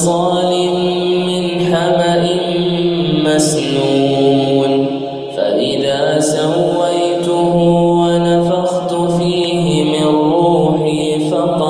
صلصال من حمأ مسنون فإذا سويته ونفخت فيه من روحي فطر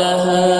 لها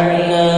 وجعلنا